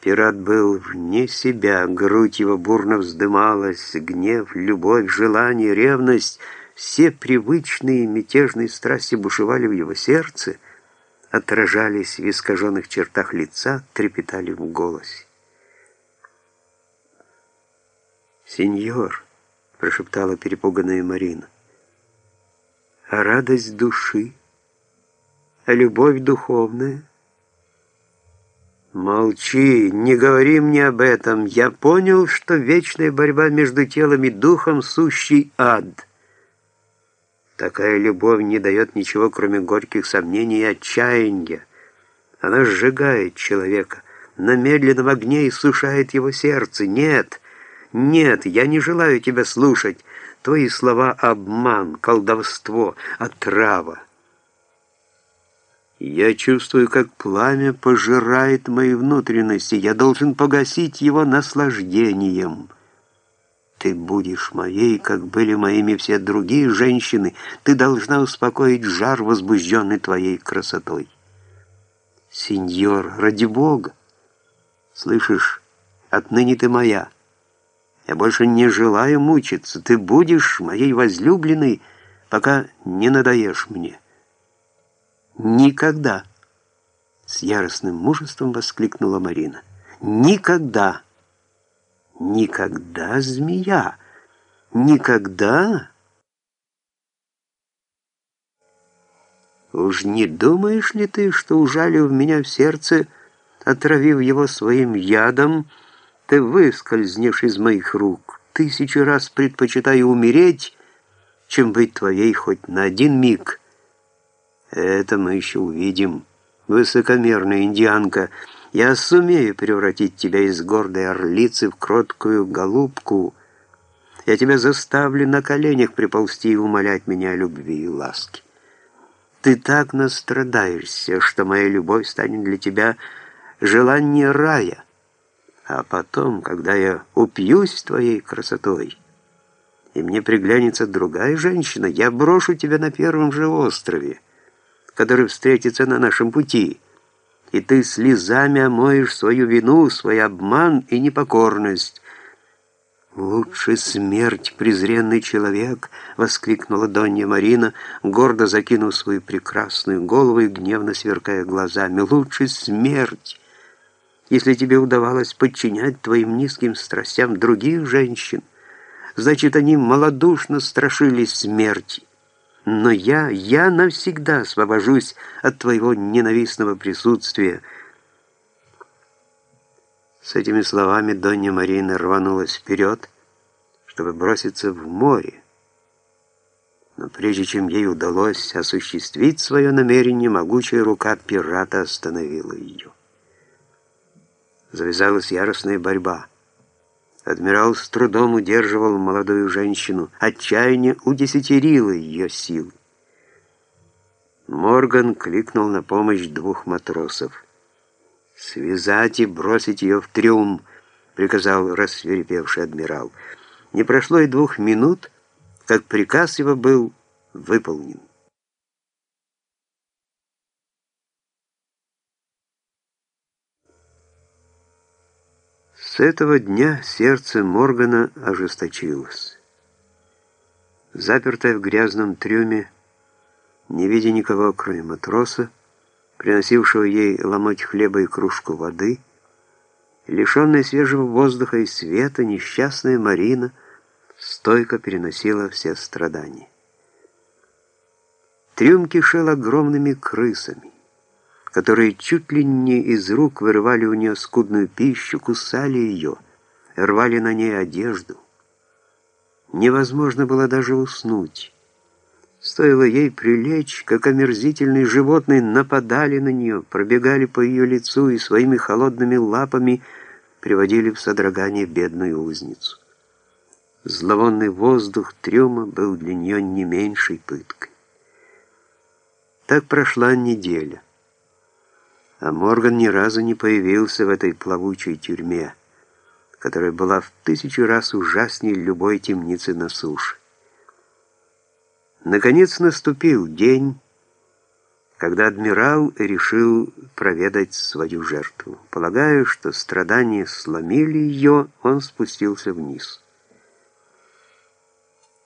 Пират был вне себя, грудь его бурно вздымалась, гнев, любовь, желание, ревность, все привычные мятежные страсти бушевали в его сердце, отражались в искаженных чертах лица, трепетали в голосе. «Сеньор», — прошептала перепуганная Марина, — «а радость души, а любовь духовная?» «Молчи, не говори мне об этом. Я понял, что вечная борьба между телом и духом — сущий ад. Такая любовь не дает ничего, кроме горьких сомнений и отчаяния. Она сжигает человека, на медленном огне иссушает его сердце. Нет, нет, я не желаю тебя слушать. Твои слова — обман, колдовство, отрава». Я чувствую, как пламя пожирает мои внутренности. Я должен погасить его наслаждением. Ты будешь моей, как были моими все другие женщины. Ты должна успокоить жар, возбужденный твоей красотой. Сеньор, ради Бога! Слышишь, отныне ты моя. Я больше не желаю мучиться. Ты будешь моей возлюбленной, пока не надоешь мне». «Никогда!» С яростным мужеством воскликнула Марина. «Никогда! Никогда, змея! Никогда!» «Уж не думаешь ли ты, что, ужалив меня в сердце, отравив его своим ядом, ты выскользнешь из моих рук? Тысячу раз предпочитаю умереть, чем быть твоей хоть на один миг». Это мы еще увидим. Высокомерная индианка, я сумею превратить тебя из гордой орлицы в кроткую голубку. Я тебя заставлю на коленях приползти и умолять меня о любви и ласке. Ты так настрадаешься, что моя любовь станет для тебя желание рая. А потом, когда я упьюсь твоей красотой, и мне приглянется другая женщина, я брошу тебя на первом же острове, который встретится на нашем пути, и ты слезами омоешь свою вину, свой обман и непокорность. «Лучше смерть, презренный человек!» — воскликнула Донья Марина, гордо закинув свою прекрасную голову и гневно сверкая глазами. «Лучше смерть, если тебе удавалось подчинять твоим низким страстям других женщин. Значит, они малодушно страшились смерти». Но я, я навсегда освобожусь от твоего ненавистного присутствия. С этими словами Донья Марина рванулась вперед, чтобы броситься в море. Но прежде чем ей удалось осуществить свое намерение, могучая рука пирата остановила ее. Завязалась яростная борьба. Адмирал с трудом удерживал молодую женщину. Отчаяние удесятерило ее силы. Морган кликнул на помощь двух матросов. «Связать и бросить ее в трюм», — приказал рассверепевший адмирал. Не прошло и двух минут, как приказ его был выполнен. С этого дня сердце Моргана ожесточилось. Запертая в грязном трюме, не видя никого, кроме матроса, приносившего ей ломоть хлеба и кружку воды, лишенная свежего воздуха и света, несчастная Марина стойко переносила все страдания. Трюм кишел огромными крысами которые чуть ли не из рук вырывали у нее скудную пищу, кусали ее, рвали на ней одежду. Невозможно было даже уснуть. Стоило ей прилечь, как омерзительные животные нападали на нее, пробегали по ее лицу и своими холодными лапами приводили в содрогание бедную узницу. Зловонный воздух трюма был для нее не меньшей пыткой. Так прошла неделя а Морган ни разу не появился в этой плавучей тюрьме, которая была в тысячу раз ужаснее любой темницы на суше. Наконец наступил день, когда адмирал решил проведать свою жертву. Полагаю, что страдания сломили ее, он спустился вниз.